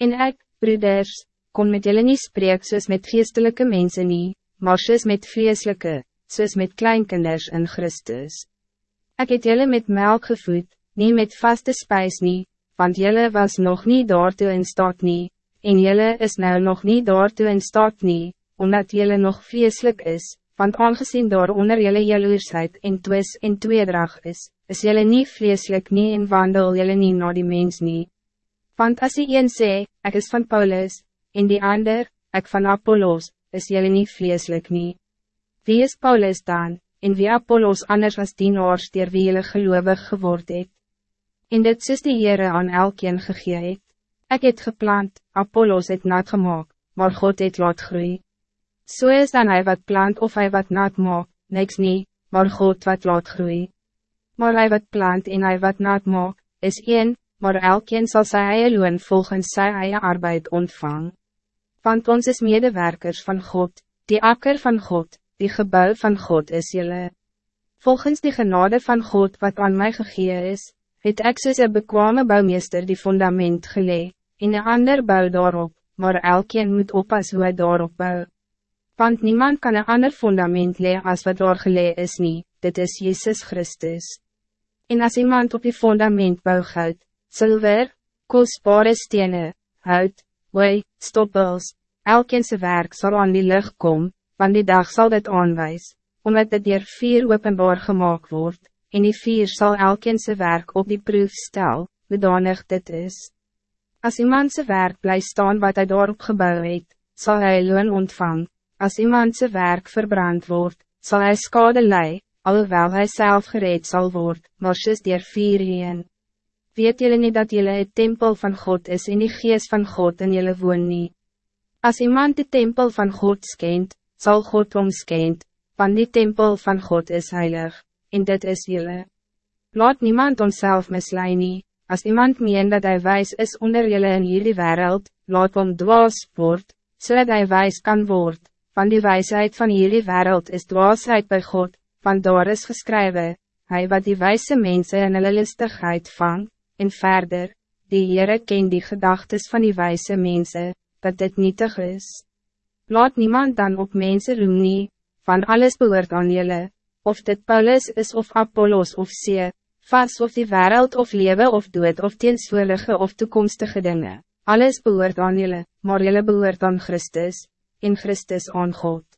En ik, broeders, kon met jullie niet spreken soos met geestelijke mensen niet, maar soos met vleeslijke, soos met kleinkinders in Christus. Ik het jullie met melk gevoed, niet met vaste spijs niet, want jullie was nog niet daartoe in staat niet, en jullie is nou nog niet daartoe in staat niet, omdat jullie nog vleeslijk is, want aangezien daar onder jullie jaloersheid en twis en tweedrag is, is jullie niet vleeslijk niet en wandel jullie niet naar die mens niet. Want als die een sê, ik is van Paulus, en die ander, ik van Apollos, is jullie niet vleeslijk niet. Wie is Paulus dan, en wie Apollos anders als dienaars der wie jullie gelovig geword het? En dit is die Heere aan elkeen gegee het. Ek het geplant, Apollos het nat gemaakt, maar God het laat groei. So is dan hij wat plant of hij wat nat maak, niks niet, maar God wat laat groei. Maar hij wat plant en hij wat nat maak, is één, maar elkeen zal sy eie loon volgens sy eie arbeid ontvang. Want ons is medewerkers van God, die akker van God, die gebouw van God is jullie. Volgens die genade van God wat aan mij gegeven is, het ek soos een bekwame bouwmeester die fundament gelee, en een ander bouw daarop, maar elkeen moet oppas hoe hy daarop bouw. Want niemand kan een ander fundament lee als wat daar gelee is niet, dit is Jezus Christus. En als iemand op die fundament bouw goud, zilver, kostbare stenen, hout, wei, stoppels, elkeen zijn werk zal aan die lucht komen, want die dag zal dit aanwijs, omdat dit dier vier openbaar gemaakt wordt, en die vier zal elkeen zijn werk op die proef stel, bedanig dit is. Als iemand zijn werk blijft staan wat hij daarop gebouwd het, zal hij loon ontvangen. Als iemand zijn werk verbrand wordt, zal hij schade lei, alhoewel hij zelf gereed zal worden, maar soos dier vier heen. Weet jullie niet dat jullie het tempel van God is en die geest van God in jullie woon niet? Als iemand de tempel van God skent, zal God omskent, want die tempel van God is heilig, en dit is jullie. Laat niemand onszelf misleiden nie, als iemand meen dat hij wijs is onder jullie in jullie wereld, laat hom dwaas word, zodat so hij wijs kan worden van die wijsheid van jullie wereld is dwaasheid bij God, van daar is geschreven, hij wat die wijze mensen in hulle listigheid vang, en verder, die Heere ken die gedachtes van die wijze mensen, dat dit nietig is. Laat niemand dan op mensen roem nie, van alles behoort aan jullie, of dit Paulus is of Apollos of See, vast of die wereld of leven of dood of teenswoordige of toekomstige dingen. Alles behoort aan jullie, maar jullie behoort aan Christus, in Christus aan God.